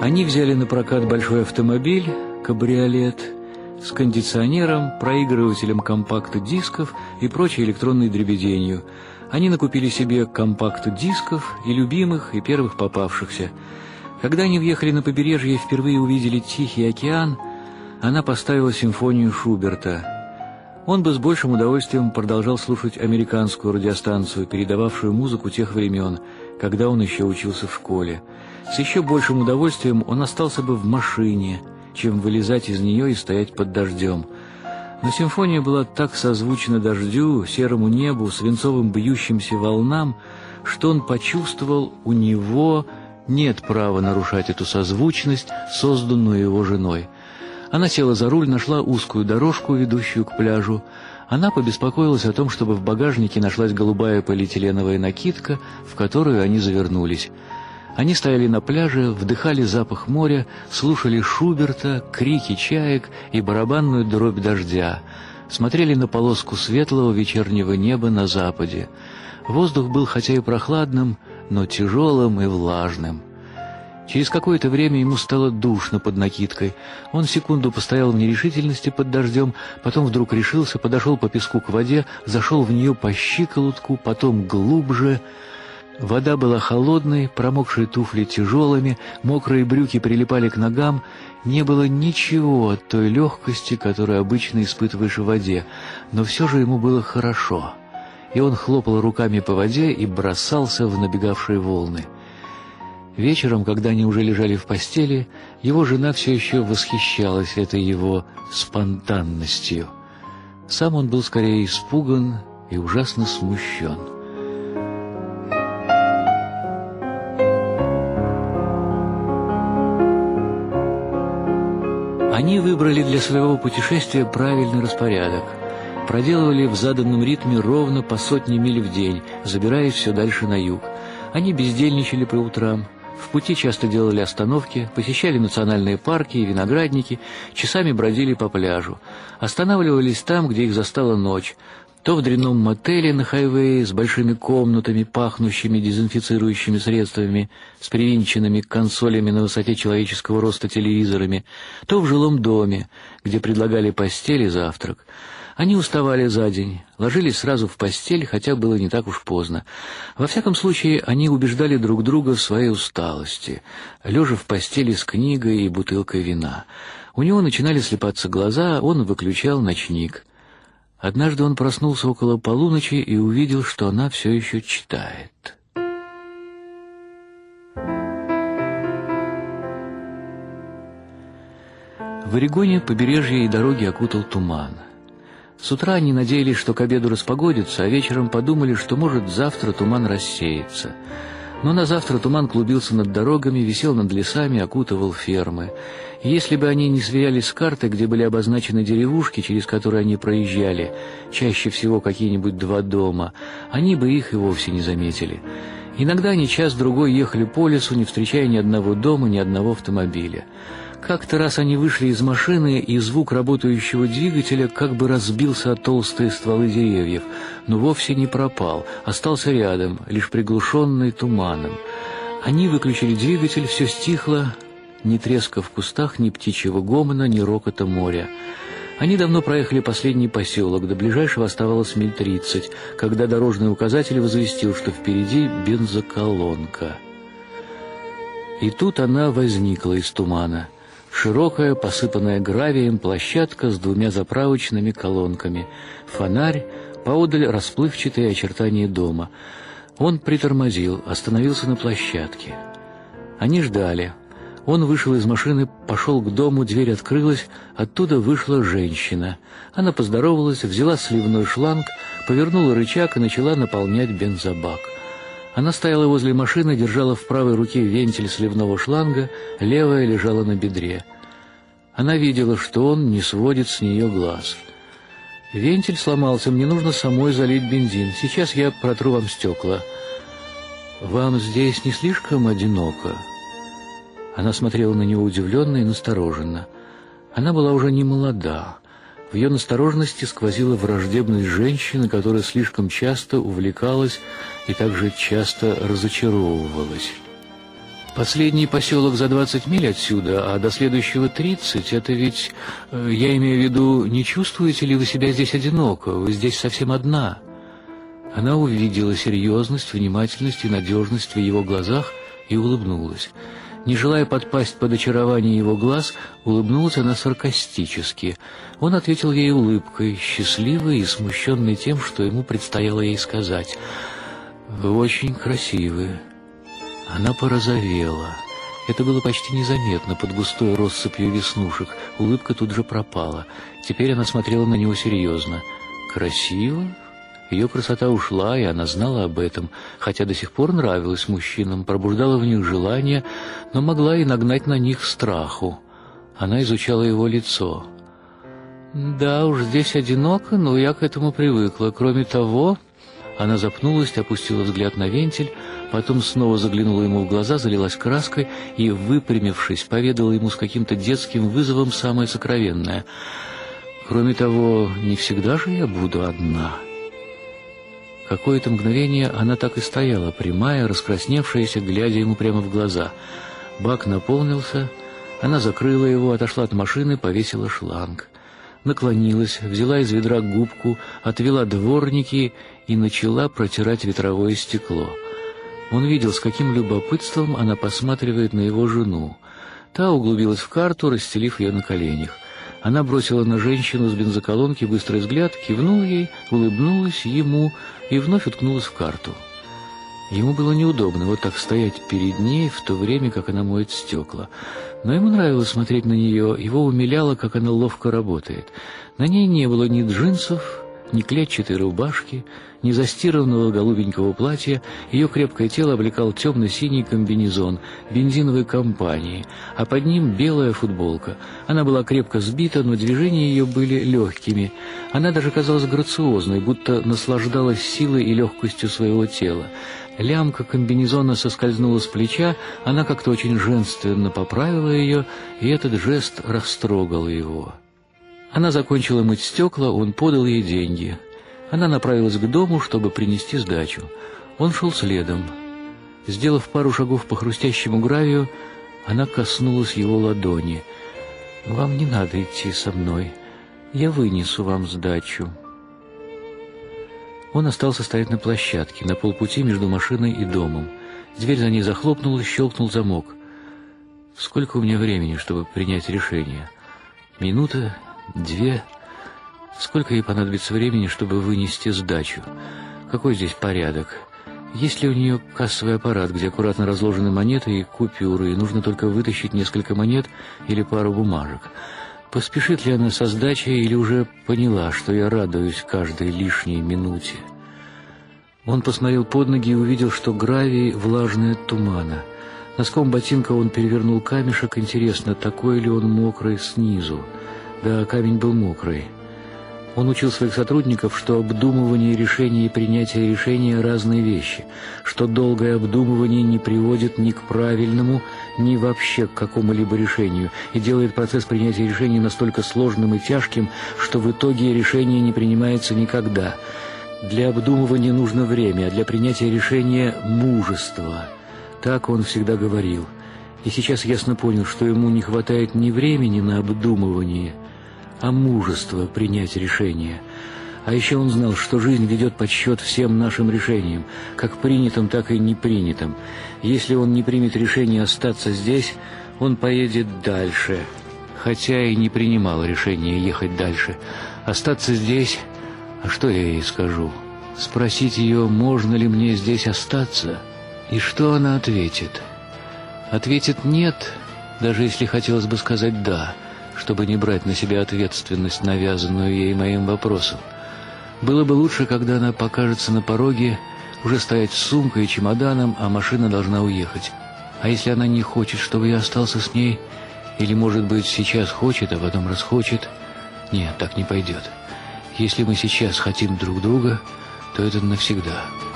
Они взяли на прокат большой автомобиль, кабриолет, с кондиционером, проигрывателем компакт-дисков и прочей электронной дребеденью. Они накупили себе компакт-дисков и любимых, и первых попавшихся. Когда они въехали на побережье и впервые увидели Тихий океан, она поставила симфонию Шуберта. Он бы с большим удовольствием продолжал слушать американскую радиостанцию, передававшую музыку тех времен, когда он еще учился в школе. С еще большим удовольствием он остался бы в машине, чем вылезать из нее и стоять под дождем. Но симфония была так созвучна дождю, серому небу, свинцовым бьющимся волнам, что он почувствовал, у него нет права нарушать эту созвучность, созданную его женой. Она села за руль, нашла узкую дорожку, ведущую к пляжу. Она побеспокоилась о том, чтобы в багажнике нашлась голубая полиэтиленовая накидка, в которую они завернулись. Они стояли на пляже, вдыхали запах моря, слушали Шуберта, крики чаек и барабанную дробь дождя, смотрели на полоску светлого вечернего неба на западе. Воздух был хотя и прохладным, но тяжелым и влажным. Через какое-то время ему стало душно под накидкой. Он секунду постоял в нерешительности под дождем, потом вдруг решился, подошел по песку к воде, зашел в нее по щиколотку, потом глубже — Вода была холодной, промокшие туфли тяжелыми, мокрые брюки прилипали к ногам. Не было ничего от той легкости, которую обычно испытываешь в воде, но все же ему было хорошо. И он хлопал руками по воде и бросался в набегавшие волны. Вечером, когда они уже лежали в постели, его жена все еще восхищалась этой его спонтанностью. Сам он был скорее испуган и ужасно смущен. Они выбрали для своего путешествия правильный распорядок. Проделывали в заданном ритме ровно по сотне миль в день, забираясь все дальше на юг. Они бездельничали по утрам. В пути часто делали остановки, посещали национальные парки и виноградники, часами бродили по пляжу. Останавливались там, где их застала ночь, то в дрянном мотеле на хайвее с большими комнатами, пахнущими дезинфицирующими средствами, с привинченными консолями на высоте человеческого роста телевизорами, то в жилом доме, где предлагали постель и завтрак. Они уставали за день, ложились сразу в постель, хотя было не так уж поздно. Во всяком случае, они убеждали друг друга в своей усталости, лежа в постели с книгой и бутылкой вина. У него начинали слепаться глаза, он выключал ночник — Однажды он проснулся около полуночи и увидел, что она все еще читает. В Орегоне побережье и дороги окутал туман. С утра они надеялись, что к обеду распогодится, а вечером подумали, что, может, завтра туман рассеется — но на завтра туман клубился над дорогами, висел над лесами, окутывал фермы. И если бы они не сверялись с картой, где были обозначены деревушки, через которые они проезжали, чаще всего какие-нибудь два дома, они бы их и вовсе не заметили. Иногда они час-другой ехали по лесу, не встречая ни одного дома, ни одного автомобиля. Как-то раз они вышли из машины, и звук работающего двигателя как бы разбился о толстые стволы деревьев, но вовсе не пропал, остался рядом, лишь приглушенный туманом. Они выключили двигатель, все стихло, ни треска в кустах, ни птичьего гомона, ни рокота моря. Они давно проехали последний поселок, до ближайшего оставалось миль тридцать, когда дорожный указатель возвестил, что впереди бензоколонка. И тут она возникла из тумана — Широкая, посыпанная гравием площадка с двумя заправочными колонками. Фонарь, поодаль расплывчатые очертания дома. Он притормозил, остановился на площадке. Они ждали. Он вышел из машины, пошел к дому, дверь открылась, оттуда вышла женщина. Она поздоровалась, взяла сливной шланг, повернула рычаг и начала наполнять бензобак. Она стояла возле машины, держала в правой руке вентиль сливного шланга, левая лежала на бедре. Она видела, что он не сводит с нее глаз. «Вентиль сломался, мне нужно самой залить бензин. Сейчас я протру вам стекла». «Вам здесь не слишком одиноко?» Она смотрела на него удивленно и настороженно. Она была уже не молода. В ее настороженности сквозила враждебность женщины, которая слишком часто увлекалась и также часто разочаровывалась. Последний поселок за 20 миль отсюда, а до следующего 30. Это ведь, э, я имею в виду, не чувствуете ли вы себя здесь одиноко? Вы здесь совсем одна. Она увидела серьезность, внимательность и надежность в его глазах и улыбнулась. Не желая подпасть под очарование его глаз, улыбнулась она саркастически. Он ответил ей улыбкой, счастливой и смущенной тем, что ему предстояло ей сказать. «Вы очень красивы». Она порозовела. Это было почти незаметно под густой россыпью веснушек. Улыбка тут же пропала. Теперь она смотрела на него серьезно. «Красиво?» Ее красота ушла, и она знала об этом, хотя до сих пор нравилась мужчинам, пробуждала в них желание, но могла и нагнать на них страху. Она изучала его лицо. «Да уж, здесь одиноко, но я к этому привыкла. Кроме того...» Она запнулась, опустила взгляд на вентиль, потом снова заглянула ему в глаза, залилась краской и, выпрямившись, поведала ему с каким-то детским вызовом самое сокровенное. «Кроме того, не всегда же я буду одна». Какое-то мгновение она так и стояла, прямая, раскрасневшаяся, глядя ему прямо в глаза. Бак наполнился, она закрыла его, отошла от машины, повесила шланг. Наклонилась, взяла из ведра губку, отвела дворники и начала протирать ветровое стекло. Он видел, с каким любопытством она посматривает на его жену. Та углубилась в карту, расстелив ее на коленях. Она бросила на женщину с бензоколонки быстрый взгляд, кивнула ей, улыбнулась ему и вновь уткнулась в карту. Ему было неудобно вот так стоять перед ней в то время, как она моет стекла. Но ему нравилось смотреть на нее, его умиляло, как она ловко работает. На ней не было ни джинсов, ни клетчатой рубашки, ни застиранного голубенького платья, ее крепкое тело облекал темно-синий комбинезон бензиновой компании, а под ним белая футболка. Она была крепко сбита, но движения ее были легкими. Она даже казалась грациозной, будто наслаждалась силой и легкостью своего тела. Лямка комбинезона соскользнула с плеча, она как-то очень женственно поправила ее, и этот жест растрогал его. Она закончила мыть стекла, он подал ей деньги. Она направилась к дому, чтобы принести сдачу. Он шел следом. Сделав пару шагов по хрустящему гравию, она коснулась его ладони. «Вам не надо идти со мной. Я вынесу вам сдачу». Он остался стоять на площадке, на полпути между машиной и домом. Дверь за ней захлопнулась, щелкнул замок. «Сколько у меня времени, чтобы принять решение?» «Минута Две. Сколько ей понадобится времени, чтобы вынести сдачу? Какой здесь порядок? Есть ли у нее кассовый аппарат, где аккуратно разложены монеты и купюры, и нужно только вытащить несколько монет или пару бумажек? Поспешит ли она со сдачей или уже поняла, что я радуюсь каждой лишней минуте? Он посмотрел под ноги и увидел, что гравий влажный от тумана. Носком ботинка он перевернул камешек. Интересно, такой ли он мокрый снизу? Да, камень был мокрый. Он учил своих сотрудников, что обдумывание решения и принятие решения – разные вещи, что долгое обдумывание не приводит ни к правильному, ни вообще к какому-либо решению, и делает процесс принятия решения настолько сложным и тяжким, что в итоге решение не принимается никогда. Для обдумывания нужно время, а для принятия решения – мужество. Так он всегда говорил. И сейчас ясно понял, что ему не хватает ни времени на обдумывание – а мужество принять решение. А еще он знал, что жизнь ведет подсчет всем нашим решениям, как принятым, так и непринятым. Если он не примет решение остаться здесь, он поедет дальше. Хотя и не принимал решение ехать дальше. Остаться здесь... А что я ей скажу? Спросить ее, можно ли мне здесь остаться? И что она ответит? Ответит «нет», даже если хотелось бы сказать «да» чтобы не брать на себя ответственность, навязанную ей моим вопросом. Было бы лучше, когда она покажется на пороге, уже стоять с сумкой и чемоданом, а машина должна уехать. А если она не хочет, чтобы я остался с ней, или, может быть, сейчас хочет, а потом расхочет, нет, так не пойдет. Если мы сейчас хотим друг друга, то это навсегда».